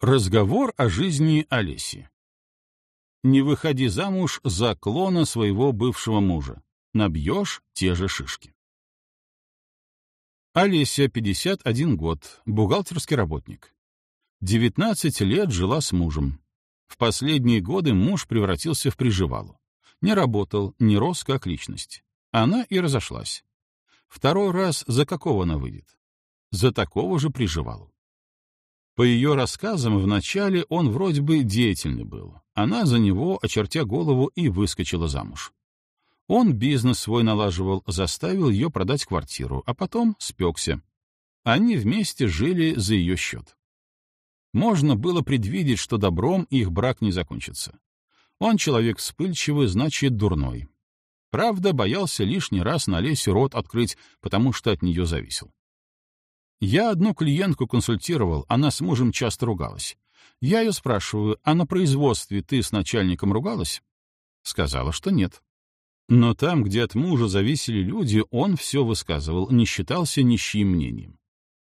Разговор о жизни Олеси. Не выходи замуж за клона своего бывшего мужа. Набьешь те же шишки. Олеся, 51 год, бухгалтерский работник. 19 лет жила с мужем. В последние годы муж превратился в приживалу. Не работал, не рос как личность. Она и разошлась. Второй раз за какого она выйдет? За такого же приживалу. По ее рассказам, вначале он вроде бы деятельный был. Она за него, очертя голову, и выскочила замуж. Он бизнес свой налаживал, заставил ее продать квартиру, а потом спекся. Они вместе жили за ее счет. Можно было предвидеть, что добром их брак не закончится. Он человек вспыльчивый, значит, дурной. Правда, боялся лишний раз на Лесю рот открыть, потому что от нее зависел. Я одну клиентку консультировал, она с мужем часто ругалась. Я ее спрашиваю, а на производстве ты с начальником ругалась? Сказала, что нет. Но там, где от мужа зависели люди, он все высказывал, не считался ничьим мнением.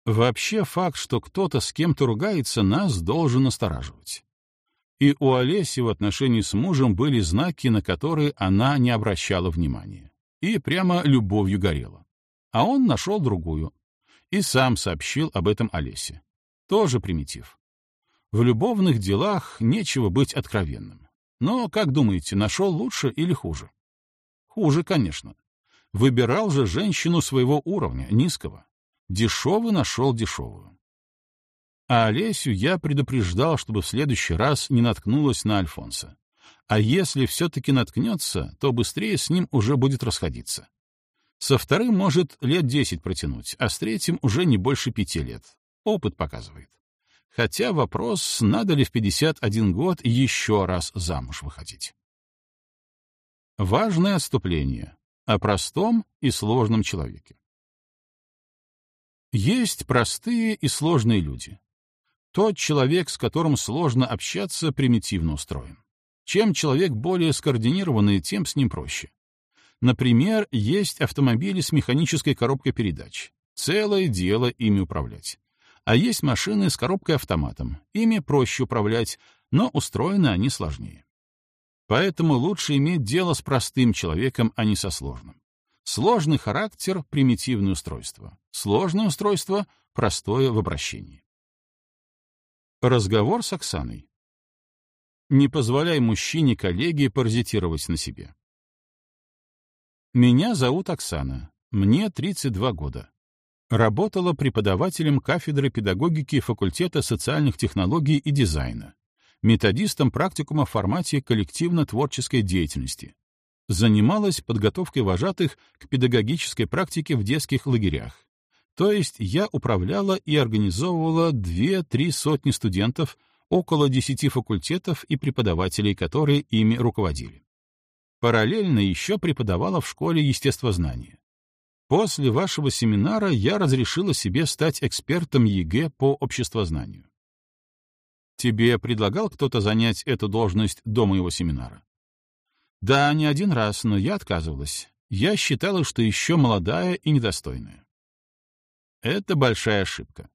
Вообще факт, что кто-то с кем-то ругается, нас должен настораживать. И у Олеси в отношении с мужем были знаки, на которые она не обращала внимания. И прямо любовью горела. А он нашел другую, и сам сообщил об этом Олесе. Тоже примитив. В любовных делах нечего быть откровенным. Но, как думаете, нашел лучше или хуже? Хуже, конечно. Выбирал же женщину своего уровня, низкого. Дешевый нашел дешевую. А Олесю я предупреждал, чтобы в следующий раз не наткнулась на Альфонса. А если все-таки наткнется, то быстрее с ним уже будет расходиться. Со вторым может лет десять протянуть, а с третьим уже не больше пяти лет. Опыт показывает. Хотя вопрос, надо ли в 51 год еще раз замуж выходить. Важное отступление о простом и сложном человеке. Есть простые и сложные люди. Тот человек, с которым сложно общаться, примитивно устроен. Чем человек более скоординированный, тем с ним проще. Например, есть автомобили с механической коробкой передач. Целое дело ими управлять. А есть машины с коробкой-автоматом. Ими проще управлять, но устроены они сложнее. Поэтому лучше иметь дело с простым человеком, а не со сложным. Сложный характер — примитивное устройство. Сложное устройство — простое в обращении. Разговор с Оксаной. Не позволяй мужчине-коллеге паразитировать на себе. Меня зовут Оксана. Мне 32 года. Работала преподавателем кафедры педагогики факультета социальных технологий и дизайна, методистом практикума в формате коллективно-творческой деятельности. Занималась подготовкой вожатых к педагогической практике в детских лагерях. То есть я управляла и организовывала 2-3 сотни студентов, около 10 факультетов и преподавателей, которые ими руководили. Параллельно еще преподавала в школе естествознания. После вашего семинара я разрешила себе стать экспертом ЕГЭ по обществознанию. Тебе предлагал кто-то занять эту должность до моего семинара? Да, не один раз, но я отказывалась. Я считала, что еще молодая и недостойная. Это большая ошибка.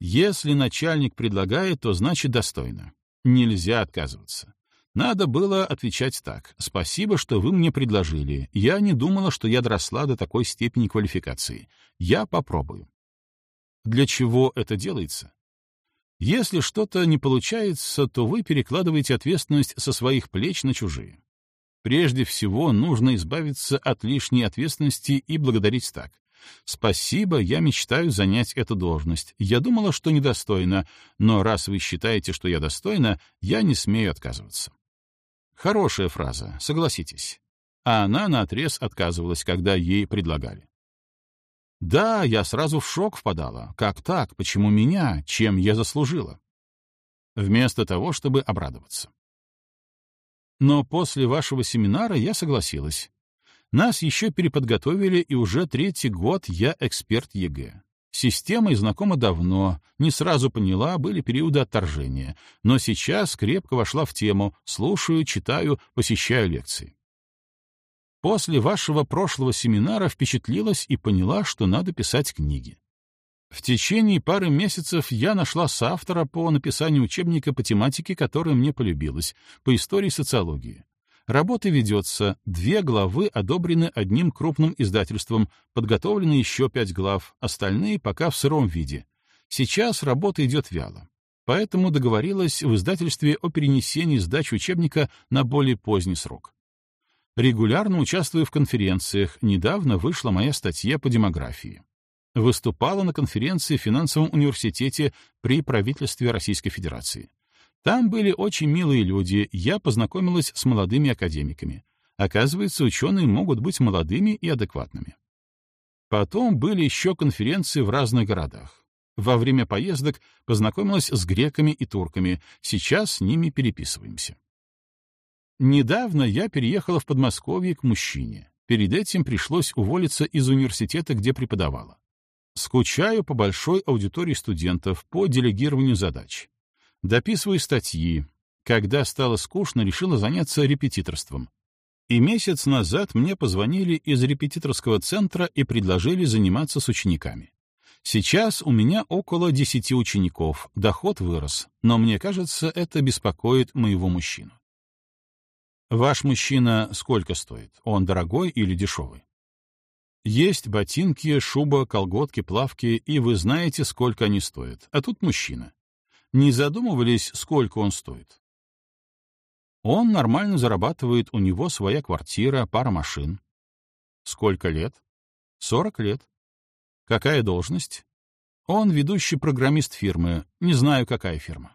Если начальник предлагает, то значит достойно. Нельзя отказываться. Надо было отвечать так. «Спасибо, что вы мне предложили. Я не думала, что я доросла до такой степени квалификации. Я попробую». Для чего это делается? Если что-то не получается, то вы перекладываете ответственность со своих плеч на чужие. Прежде всего, нужно избавиться от лишней ответственности и благодарить так. «Спасибо, я мечтаю занять эту должность. Я думала, что недостойна, но раз вы считаете, что я достойна, я не смею отказываться». Хорошая фраза, согласитесь. А она наотрез отказывалась, когда ей предлагали. Да, я сразу в шок впадала. Как так? Почему меня? Чем я заслужила? Вместо того, чтобы обрадоваться. Но после вашего семинара я согласилась. Нас еще переподготовили, и уже третий год я эксперт ЕГЭ. Системой знакома давно, не сразу поняла, были периоды отторжения, но сейчас крепко вошла в тему, слушаю, читаю, посещаю лекции. После вашего прошлого семинара впечатлилась и поняла, что надо писать книги. В течение пары месяцев я нашла соавтора по написанию учебника по тематике, которая мне полюбилась, по истории социологии. Работа ведется, две главы одобрены одним крупным издательством, подготовлены еще пять глав, остальные пока в сыром виде. Сейчас работа идет вяло. Поэтому договорилась в издательстве о перенесении сдачи учебника на более поздний срок. Регулярно участвую в конференциях, недавно вышла моя статья по демографии. Выступала на конференции в финансовом университете при правительстве Российской Федерации. Там были очень милые люди, я познакомилась с молодыми академиками. Оказывается, ученые могут быть молодыми и адекватными. Потом были еще конференции в разных городах. Во время поездок познакомилась с греками и турками, сейчас с ними переписываемся. Недавно я переехала в Подмосковье к мужчине. Перед этим пришлось уволиться из университета, где преподавала. Скучаю по большой аудитории студентов, по делегированию задач. Дописываю статьи. Когда стало скучно, решила заняться репетиторством. И месяц назад мне позвонили из репетиторского центра и предложили заниматься с учениками. Сейчас у меня около десяти учеников, доход вырос, но мне кажется, это беспокоит моего мужчину. Ваш мужчина сколько стоит? Он дорогой или дешевый? Есть ботинки, шуба, колготки, плавки, и вы знаете, сколько они стоят. А тут мужчина. Не задумывались, сколько он стоит? Он нормально зарабатывает, у него своя квартира, пара машин. Сколько лет? Сорок лет. Какая должность? Он ведущий программист фирмы, не знаю, какая фирма.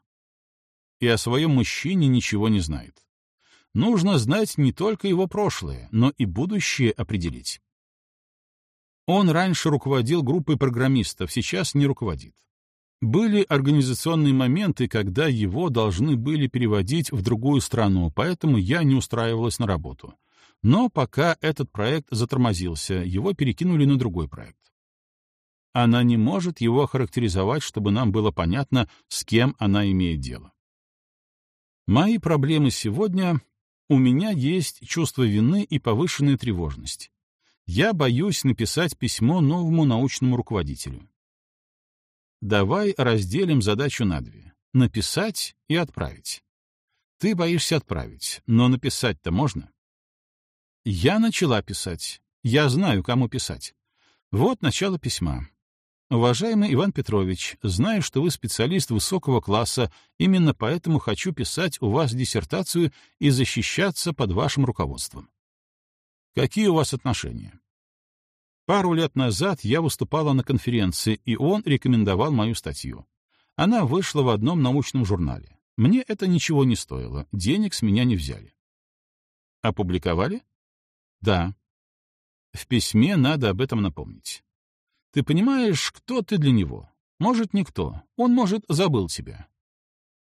И о своем мужчине ничего не знает нужно знать не только его прошлое, но и будущее определить. Он раньше руководил группой программистов, сейчас не руководит. Были организационные моменты, когда его должны были переводить в другую страну, поэтому я не устраивалась на работу. Но пока этот проект затормозился, его перекинули на другой проект. Она не может его охарактеризовать, чтобы нам было понятно, с кем она имеет дело. Мои проблемы сегодня у меня есть чувство вины и повышенная тревожность. Я боюсь написать письмо новому научному руководителю. Давай разделим задачу на две — написать и отправить. Ты боишься отправить, но написать-то можно? Я начала писать. Я знаю, кому писать. Вот начало письма. Уважаемый Иван Петрович, знаю, что вы специалист высокого класса, именно поэтому хочу писать у вас диссертацию и защищаться под вашим руководством. Какие у вас отношения? Пару лет назад я выступала на конференции, и он рекомендовал мою статью. Она вышла в одном научном журнале. Мне это ничего не стоило, денег с меня не взяли. Опубликовали? Да. В письме надо об этом напомнить. Ты понимаешь, кто ты для него? Может, никто. Он, может, забыл тебя.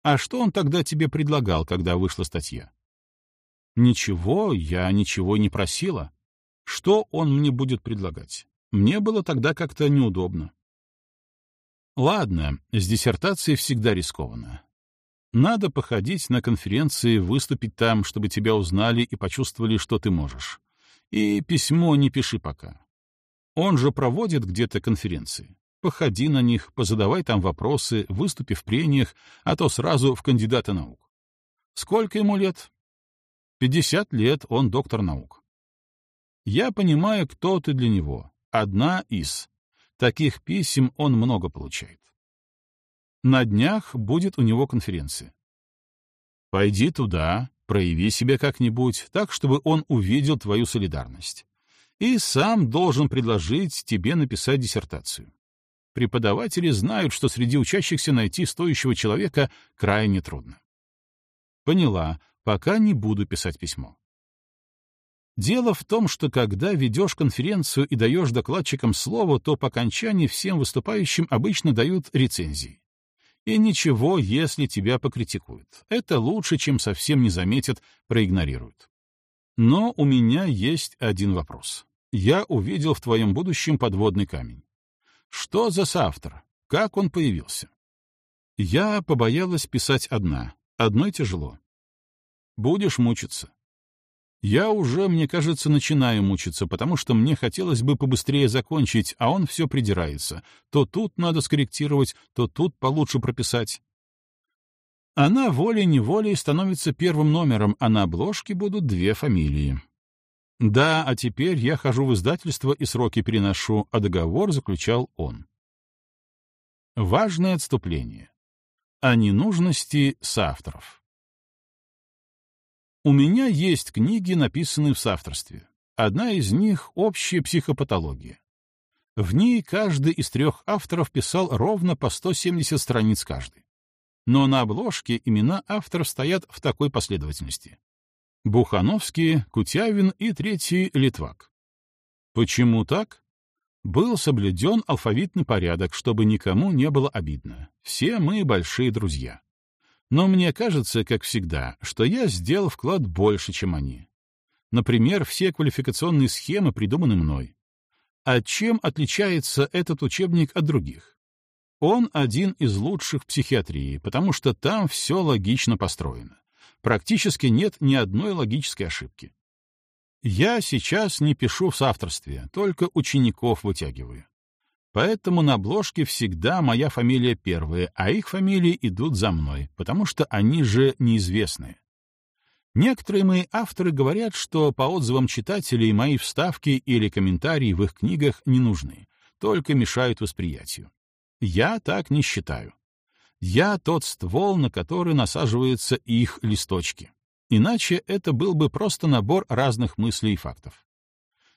А что он тогда тебе предлагал, когда вышла статья? Ничего, я ничего не просила. Что он мне будет предлагать? Мне было тогда как-то неудобно. Ладно, с диссертацией всегда рискованно. Надо походить на конференции, выступить там, чтобы тебя узнали и почувствовали, что ты можешь. И письмо не пиши пока. Он же проводит где-то конференции. Походи на них, позадавай там вопросы, выступи в прениях, а то сразу в кандидата наук. Сколько ему лет? Пятьдесят лет он доктор наук. Я понимаю, кто ты для него. Одна из. Таких писем он много получает. На днях будет у него конференция. Пойди туда, прояви себя как-нибудь, так, чтобы он увидел твою солидарность и сам должен предложить тебе написать диссертацию. Преподаватели знают, что среди учащихся найти стоящего человека крайне трудно. Поняла, пока не буду писать письмо. Дело в том, что когда ведешь конференцию и даешь докладчикам слово, то по окончании всем выступающим обычно дают рецензии. И ничего, если тебя покритикуют. Это лучше, чем совсем не заметят, проигнорируют. Но у меня есть один вопрос. Я увидел в твоем будущем подводный камень. Что за соавтор? Как он появился? Я побоялась писать одна. Одной тяжело. Будешь мучиться. Я уже, мне кажется, начинаю мучиться, потому что мне хотелось бы побыстрее закончить, а он все придирается. То тут надо скорректировать, то тут получше прописать. Она волей-неволей становится первым номером, а на обложке будут две фамилии. Да, а теперь я хожу в издательство и сроки переношу, а договор заключал он. Важное отступление. О ненужности соавторов. У меня есть книги, написанные в соавторстве. Одна из них — общая психопатология. В ней каждый из трех авторов писал ровно по 170 страниц каждый. Но на обложке имена авторов стоят в такой последовательности. Бухановский, Кутявин и третий — Литвак. Почему так? Был соблюден алфавитный порядок, чтобы никому не было обидно. Все мы большие друзья. Но мне кажется, как всегда, что я сделал вклад больше, чем они. Например, все квалификационные схемы придуманы мной. А чем отличается этот учебник от других? Он один из лучших в психиатрии, потому что там все логично построено. Практически нет ни одной логической ошибки. Я сейчас не пишу в соавторстве, только учеников вытягиваю. Поэтому на обложке всегда моя фамилия первая, а их фамилии идут за мной, потому что они же неизвестные. Некоторые мои авторы говорят, что по отзывам читателей мои вставки или комментарии в их книгах не нужны, только мешают восприятию. Я так не считаю. Я тот ствол, на который насаживаются их листочки. Иначе это был бы просто набор разных мыслей и фактов.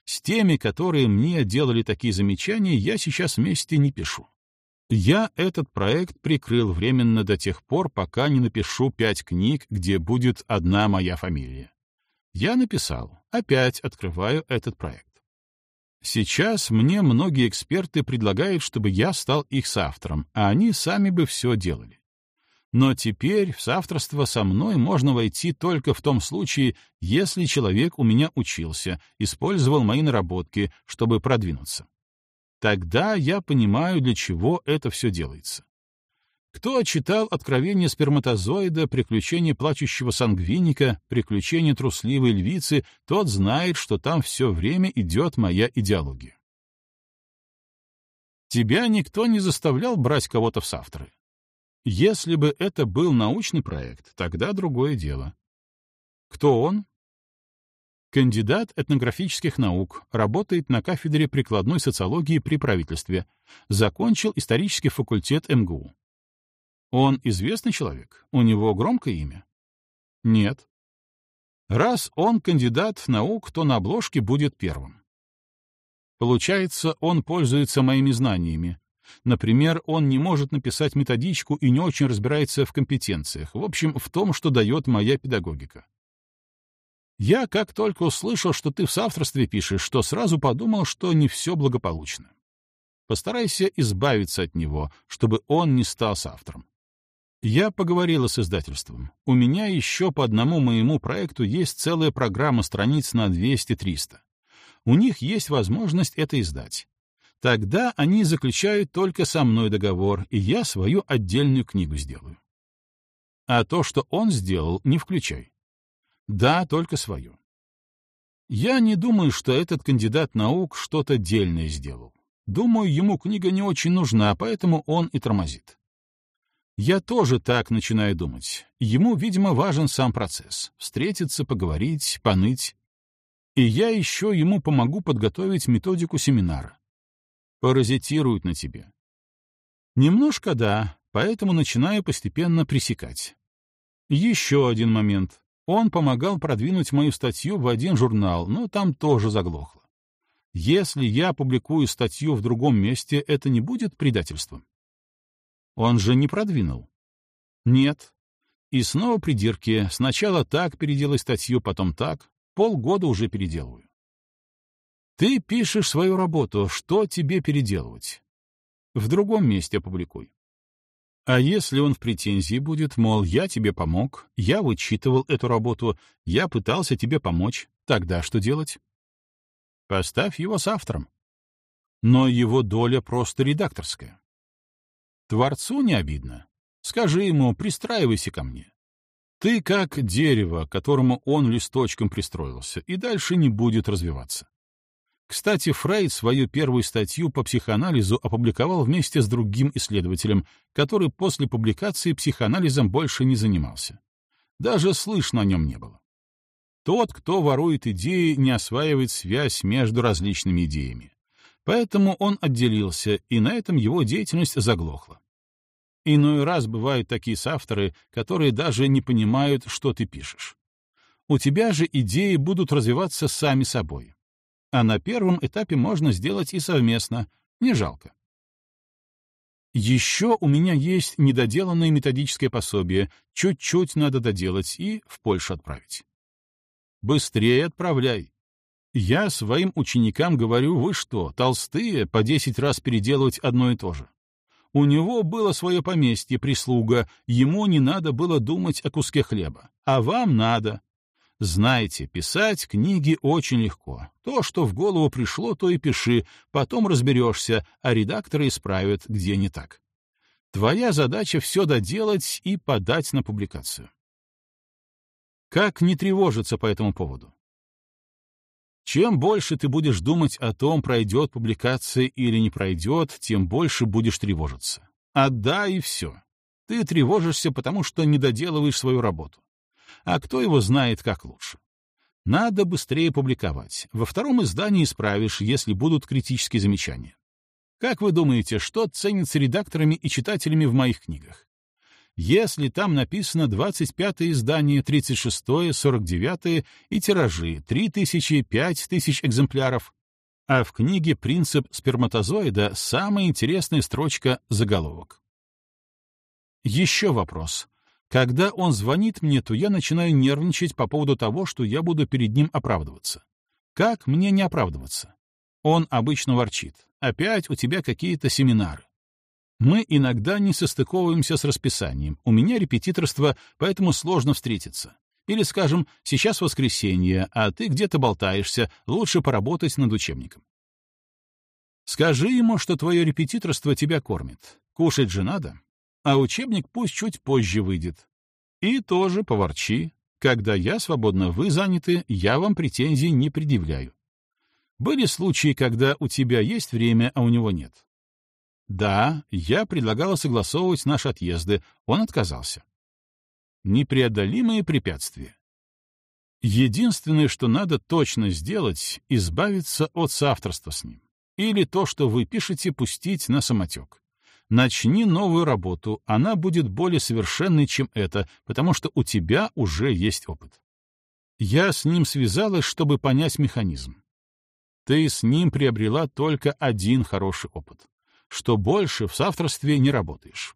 С теми, которые мне делали такие замечания, я сейчас вместе не пишу. Я этот проект прикрыл временно до тех пор, пока не напишу пять книг, где будет одна моя фамилия. Я написал, опять открываю этот проект. Сейчас мне многие эксперты предлагают, чтобы я стал их соавтором, а они сами бы все делали. Но теперь в соавторство со мной можно войти только в том случае, если человек у меня учился, использовал мои наработки, чтобы продвинуться. Тогда я понимаю, для чего это все делается. Кто читал «Откровение сперматозоида», «Приключения плачущего сангвиника», «Приключения трусливой львицы», тот знает, что там все время идет моя идеология. Тебя никто не заставлял брать кого-то в соавторы. Если бы это был научный проект, тогда другое дело. Кто он? Кандидат этнографических наук, работает на кафедре прикладной социологии при правительстве, закончил исторический факультет МГУ. Он известный человек? У него громкое имя? Нет. Раз он кандидат наук, то на обложке будет первым. Получается, он пользуется моими знаниями, Например, он не может написать методичку и не очень разбирается в компетенциях, в общем, в том, что дает моя педагогика. Я как только услышал, что ты в соавторстве пишешь, что сразу подумал, что не все благополучно. Постарайся избавиться от него, чтобы он не стал соавтором. Я поговорила с издательством. У меня еще по одному моему проекту есть целая программа страниц на 200-300. У них есть возможность это издать. Тогда они заключают только со мной договор, и я свою отдельную книгу сделаю. А то, что он сделал, не включай. Да, только свою. Я не думаю, что этот кандидат наук что-то дельное сделал. Думаю, ему книга не очень нужна, поэтому он и тормозит. Я тоже так начинаю думать. Ему, видимо, важен сам процесс — встретиться, поговорить, поныть. И я еще ему помогу подготовить методику семинара паразитируют на тебе. Немножко да, поэтому начинаю постепенно пресекать. Еще один момент. Он помогал продвинуть мою статью в один журнал, но там тоже заглохло. Если я публикую статью в другом месте, это не будет предательством? Он же не продвинул. Нет. И снова придирки. Сначала так переделай статью, потом так. Полгода уже переделываю. Ты пишешь свою работу, что тебе переделывать? В другом месте опубликуй. А если он в претензии будет, мол, я тебе помог, я вычитывал эту работу, я пытался тебе помочь, тогда что делать? Поставь его с автором. Но его доля просто редакторская. Творцу не обидно. Скажи ему, пристраивайся ко мне. Ты как дерево, которому он листочком пристроился, и дальше не будет развиваться. Кстати, Фрейд свою первую статью по психоанализу опубликовал вместе с другим исследователем, который после публикации психоанализом больше не занимался. Даже слышно о нем не было. Тот, кто ворует идеи, не осваивает связь между различными идеями. Поэтому он отделился, и на этом его деятельность заглохла. Иной раз бывают такие соавторы, которые даже не понимают, что ты пишешь. У тебя же идеи будут развиваться сами собой. А на первом этапе можно сделать и совместно, не жалко. Еще у меня есть недоделанное методическое пособие, чуть-чуть надо доделать и в Польшу отправить. Быстрее отправляй. Я своим ученикам говорю, вы что, толстые, по десять раз переделывать одно и то же? У него было свое поместье, прислуга, ему не надо было думать о куске хлеба. А вам надо. Знаете, писать книги очень легко. То, что в голову пришло, то и пиши, потом разберешься, а редакторы исправят, где не так. Твоя задача все доделать и подать на публикацию. Как не тревожиться по этому поводу? Чем больше ты будешь думать о том, пройдет публикация или не пройдет, тем больше будешь тревожиться. Отдай и все. Ты тревожишься, потому что не доделываешь свою работу. А кто его знает, как лучше? Надо быстрее публиковать. Во втором издании исправишь, если будут критические замечания. Как вы думаете, что ценится редакторами и читателями в моих книгах? если там написано 25-е издание, 36-е, 49-е и тиражи 3000, 5000 экземпляров, а в книге «Принцип сперматозоида» самая интересная строчка — заголовок. Еще вопрос. Когда он звонит мне, то я начинаю нервничать по поводу того, что я буду перед ним оправдываться. Как мне не оправдываться? Он обычно ворчит. Опять у тебя какие-то семинары. Мы иногда не состыковываемся с расписанием. У меня репетиторство, поэтому сложно встретиться. Или, скажем, сейчас воскресенье, а ты где-то болтаешься, лучше поработать над учебником. Скажи ему, что твое репетиторство тебя кормит. Кушать же надо. А учебник пусть чуть позже выйдет. И тоже поворчи. Когда я свободна, вы заняты, я вам претензий не предъявляю. Были случаи, когда у тебя есть время, а у него нет. Да, я предлагала согласовывать наши отъезды, он отказался. Непреодолимые препятствия. Единственное, что надо точно сделать, избавиться от соавторства с ним. Или то, что вы пишете, пустить на самотек. Начни новую работу, она будет более совершенной, чем эта, потому что у тебя уже есть опыт. Я с ним связалась, чтобы понять механизм. Ты с ним приобрела только один хороший опыт что больше в соавторстве не работаешь.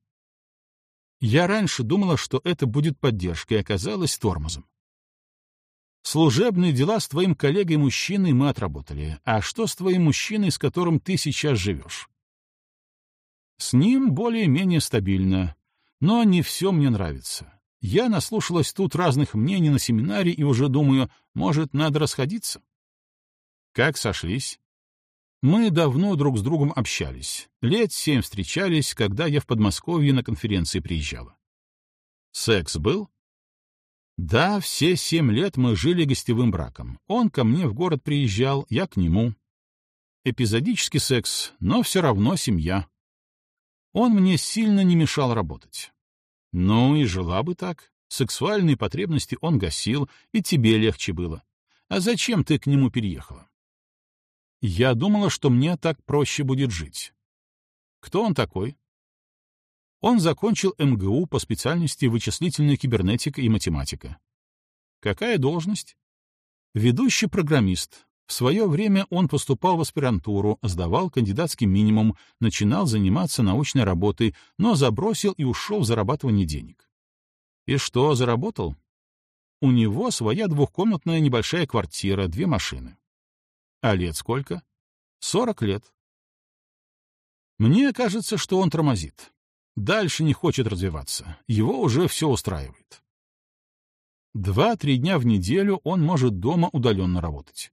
Я раньше думала, что это будет поддержкой, оказалось тормозом. Служебные дела с твоим коллегой-мужчиной мы отработали. А что с твоим мужчиной, с которым ты сейчас живешь? С ним более-менее стабильно, но не все мне нравится. Я наслушалась тут разных мнений на семинаре и уже думаю, может, надо расходиться? Как сошлись? Мы давно друг с другом общались. Лет семь встречались, когда я в Подмосковье на конференции приезжала. Секс был? Да, все семь лет мы жили гостевым браком. Он ко мне в город приезжал, я к нему. Эпизодический секс, но все равно семья. Он мне сильно не мешал работать. Ну и жила бы так. Сексуальные потребности он гасил, и тебе легче было. А зачем ты к нему переехала? Я думала, что мне так проще будет жить. Кто он такой? Он закончил МГУ по специальности вычислительная кибернетика и математика. Какая должность? Ведущий программист. В свое время он поступал в аспирантуру, сдавал кандидатский минимум, начинал заниматься научной работой, но забросил и ушел в зарабатывание денег. И что, заработал? У него своя двухкомнатная небольшая квартира, две машины. А лет сколько? Сорок лет. Мне кажется, что он тормозит. Дальше не хочет развиваться. Его уже все устраивает. Два-три дня в неделю он может дома удаленно работать.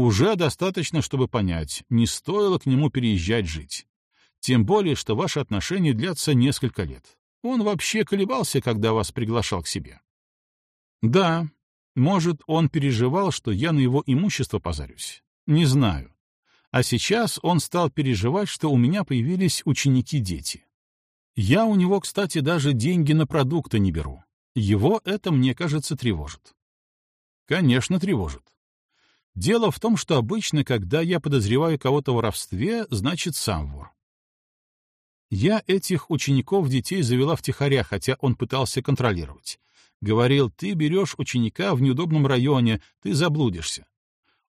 Уже достаточно, чтобы понять, не стоило к нему переезжать жить. Тем более, что ваши отношения длятся несколько лет. Он вообще колебался, когда вас приглашал к себе. Да, может, он переживал, что я на его имущество позарюсь. Не знаю. А сейчас он стал переживать, что у меня появились ученики-дети. Я у него, кстати, даже деньги на продукты не беру. Его это, мне кажется, тревожит. Конечно, тревожит. Дело в том, что обычно, когда я подозреваю кого-то в воровстве, значит, сам вор. Я этих учеников детей завела втихаря, хотя он пытался контролировать. Говорил, ты берешь ученика в неудобном районе, ты заблудишься.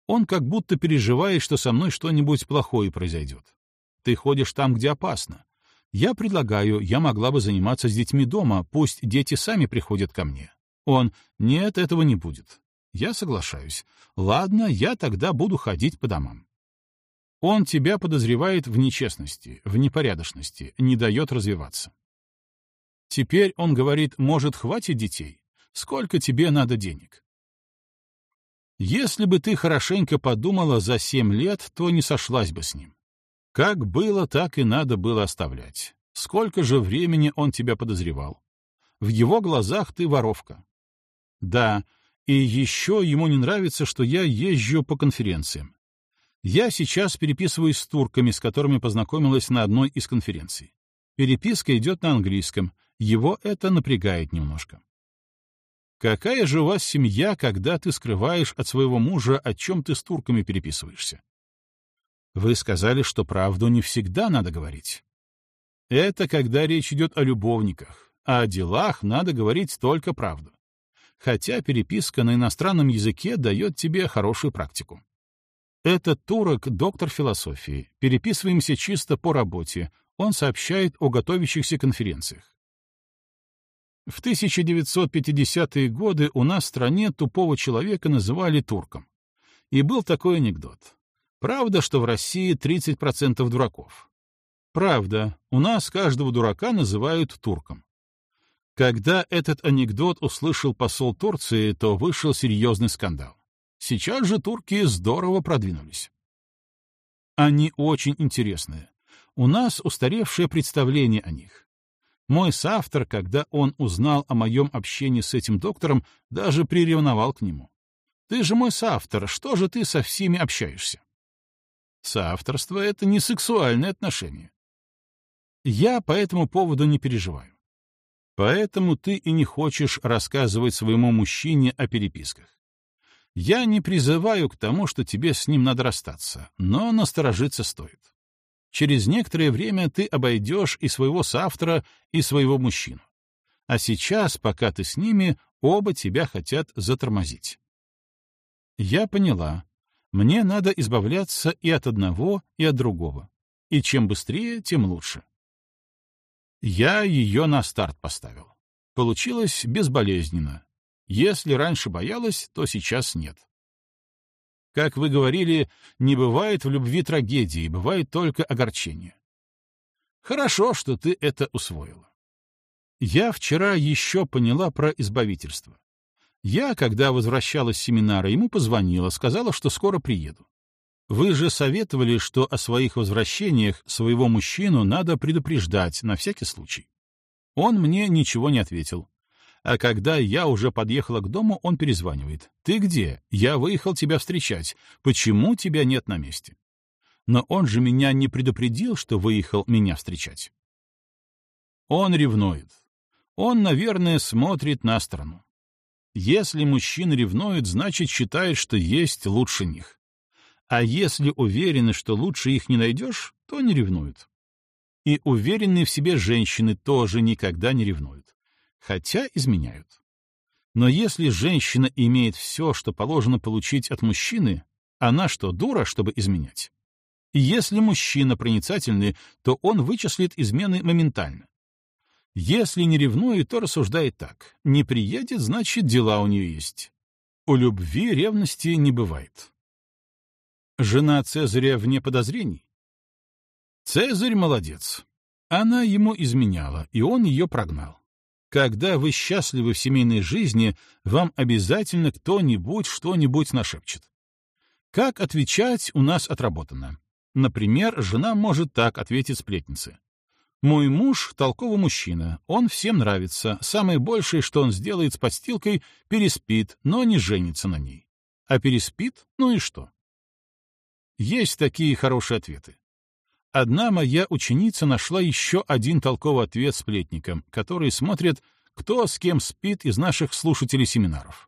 Он как будто переживает, что со мной что-нибудь плохое произойдет. Ты ходишь там, где опасно. Я предлагаю, я могла бы заниматься с детьми дома, пусть дети сами приходят ко мне. Он, нет, этого не будет. Я соглашаюсь. Ладно, я тогда буду ходить по домам. Он тебя подозревает в нечестности, в непорядочности, не дает развиваться. Теперь он говорит, может, хватит детей? Сколько тебе надо денег? Если бы ты хорошенько подумала за семь лет, то не сошлась бы с ним. Как было, так и надо было оставлять. Сколько же времени он тебя подозревал? В его глазах ты воровка. Да, и еще ему не нравится, что я езжу по конференциям. Я сейчас переписываюсь с турками, с которыми познакомилась на одной из конференций. Переписка идет на английском, его это напрягает немножко. Какая же у вас семья, когда ты скрываешь от своего мужа, о чем ты с турками переписываешься? Вы сказали, что правду не всегда надо говорить. Это когда речь идет о любовниках, а о делах надо говорить только правду. Хотя переписка на иностранном языке дает тебе хорошую практику. Этот турок — доктор философии. Переписываемся чисто по работе. Он сообщает о готовящихся конференциях. В 1950-е годы у нас в стране тупого человека называли турком. И был такой анекдот. Правда, что в России 30% дураков. Правда, у нас каждого дурака называют турком. Когда этот анекдот услышал посол Турции, то вышел серьезный скандал. Сейчас же турки здорово продвинулись. Они очень интересные. У нас устаревшее представление о них. Мой соавтор, когда он узнал о моем общении с этим доктором, даже приревновал к нему. «Ты же мой соавтор, что же ты со всеми общаешься?» Соавторство — это не сексуальное отношение. Я по этому поводу не переживаю. Поэтому ты и не хочешь рассказывать своему мужчине о переписках. Я не призываю к тому, что тебе с ним надо расстаться, но насторожиться стоит. Через некоторое время ты обойдешь и своего соавтора, и своего мужчину. А сейчас, пока ты с ними, оба тебя хотят затормозить. Я поняла. Мне надо избавляться и от одного, и от другого. И чем быстрее, тем лучше. Я ее на старт поставил. Получилось безболезненно, если раньше боялась, то сейчас нет. Как вы говорили, не бывает в любви трагедии, бывает только огорчение. Хорошо, что ты это усвоила. Я вчера еще поняла про избавительство. Я, когда возвращалась с семинара, ему позвонила, сказала, что скоро приеду. Вы же советовали, что о своих возвращениях своего мужчину надо предупреждать на всякий случай. Он мне ничего не ответил. А когда я уже подъехала к дому, он перезванивает. «Ты где? Я выехал тебя встречать. Почему тебя нет на месте?» Но он же меня не предупредил, что выехал меня встречать. Он ревнует. Он, наверное, смотрит на страну. Если мужчина ревнует, значит, считает, что есть лучше них. А если уверены, что лучше их не найдешь, то не ревнуют. И уверенные в себе женщины тоже никогда не ревнуют хотя изменяют. Но если женщина имеет все, что положено получить от мужчины, она что, дура, чтобы изменять? Если мужчина проницательный, то он вычислит измены моментально. Если не ревнует, то рассуждает так. Не приедет, значит, дела у нее есть. У любви ревности не бывает. Жена Цезаря вне подозрений? Цезарь молодец. Она ему изменяла, и он ее прогнал. Когда вы счастливы в семейной жизни, вам обязательно кто-нибудь что-нибудь нашепчет. Как отвечать у нас отработано. Например, жена может так ответить сплетнице. Мой муж — толковый мужчина, он всем нравится. Самое большее, что он сделает с подстилкой, переспит, но не женится на ней. А переспит, ну и что? Есть такие хорошие ответы. Одна моя ученица нашла еще один толковый ответ сплетникам, которые смотрят, кто с кем спит из наших слушателей семинаров.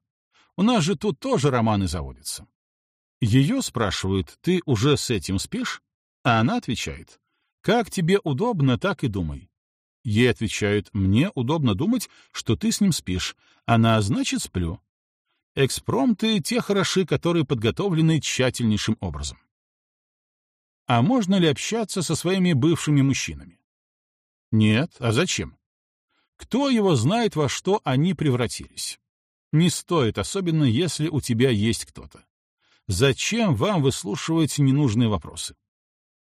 У нас же тут тоже романы заводятся. Ее спрашивают, ты уже с этим спишь? А она отвечает, как тебе удобно, так и думай. Ей отвечают, мне удобно думать, что ты с ним спишь. Она, значит, сплю. Экспромты те хороши, которые подготовлены тщательнейшим образом. А можно ли общаться со своими бывшими мужчинами? Нет, а зачем? Кто его знает, во что они превратились? Не стоит, особенно если у тебя есть кто-то. Зачем вам выслушивать ненужные вопросы?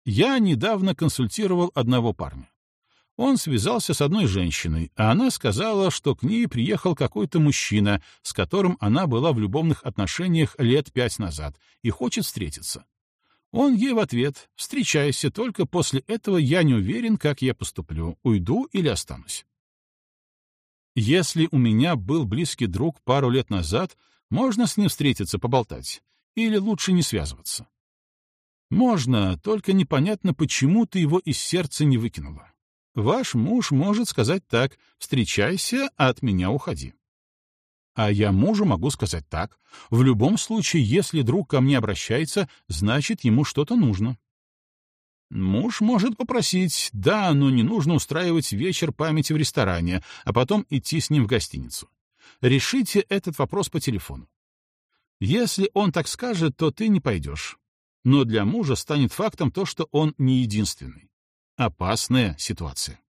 Я недавно консультировал одного парня. Он связался с одной женщиной, а она сказала, что к ней приехал какой-то мужчина, с которым она была в любовных отношениях лет пять назад, и хочет встретиться. Он ей в ответ «Встречайся, только после этого я не уверен, как я поступлю, уйду или останусь». Если у меня был близкий друг пару лет назад, можно с ним встретиться, поболтать. Или лучше не связываться. Можно, только непонятно, почему ты его из сердца не выкинула. Ваш муж может сказать так «встречайся, а от меня уходи». А я мужу могу сказать так. В любом случае, если друг ко мне обращается, значит, ему что-то нужно. Муж может попросить, да, но не нужно устраивать вечер памяти в ресторане, а потом идти с ним в гостиницу. Решите этот вопрос по телефону. Если он так скажет, то ты не пойдешь но для мужа станет фактом то, что он не единственный. Опасная ситуация.